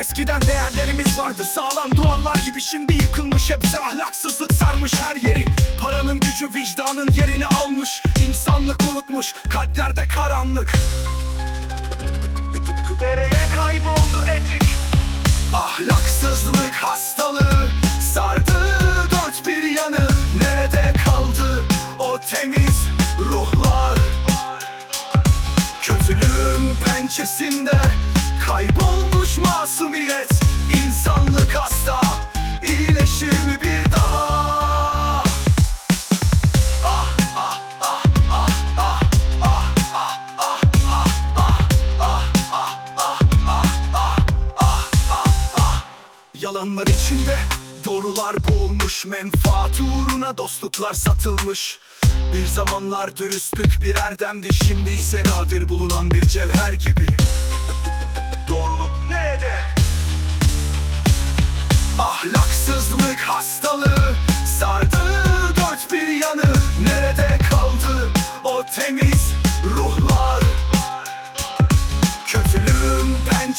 Eskiden değerlerimiz vardı sağlam duvarlar gibi Şimdi yıkılmış hepsi ahlaksızlık sarmış her yeri Paranın gücü vicdanın yerini almış İnsanlık unutmuş kalplerde karanlık Nereye kayboldu etik? Ahlaksızlık hastalığı sardı dört bir yanı Nerede kaldı o temiz ruhlar? Kötülüğün pençesinde kaybolmuş masumiyet İnsanlık hasta iyileşir mi bir daha? Yalanlar içinde doğrular boğulmuş Menfaat uğruna dostluklar satılmış Bir zamanlar dürüstlük bir erdemdi Şimdi ise nadir bulunan bir cevher gibi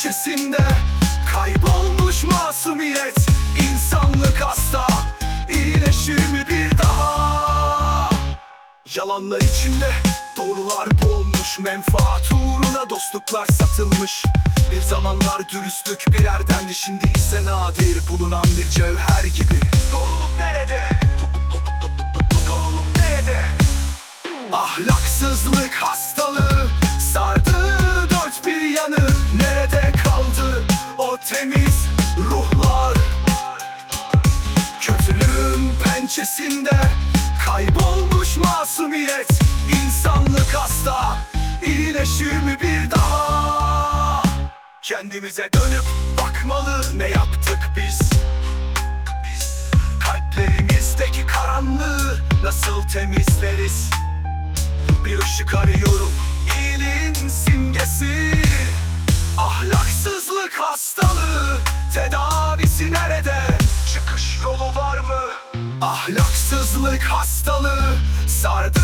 pençesinde kaybolmuş masumiyet İnsanlık hasta iyileşir mi bir daha? Yalanlar içinde doğrular boğulmuş Menfaat uğruna dostluklar satılmış Bir zamanlar dürüstlük bir erdemdi Şimdi ise nadir bulunan bir cevher gibi Doğruluk nerede? Pençesinde kaybolmuş masumiyet İnsanlık hasta iyileşir mi bir daha? Kendimize dönüp bakmalı ne yaptık biz? Biz kalplerimizdeki karanlığı nasıl temizleriz? Bir ışık arıyorum iyiliğin simgesi Ahlaksızlık hastalığı sardı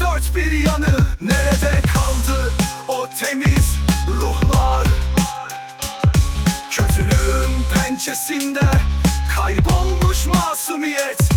dört bir yanı Nerede kaldı o temiz ruhlar? Kötülüğün pençesinde kaybolmuş masumiyet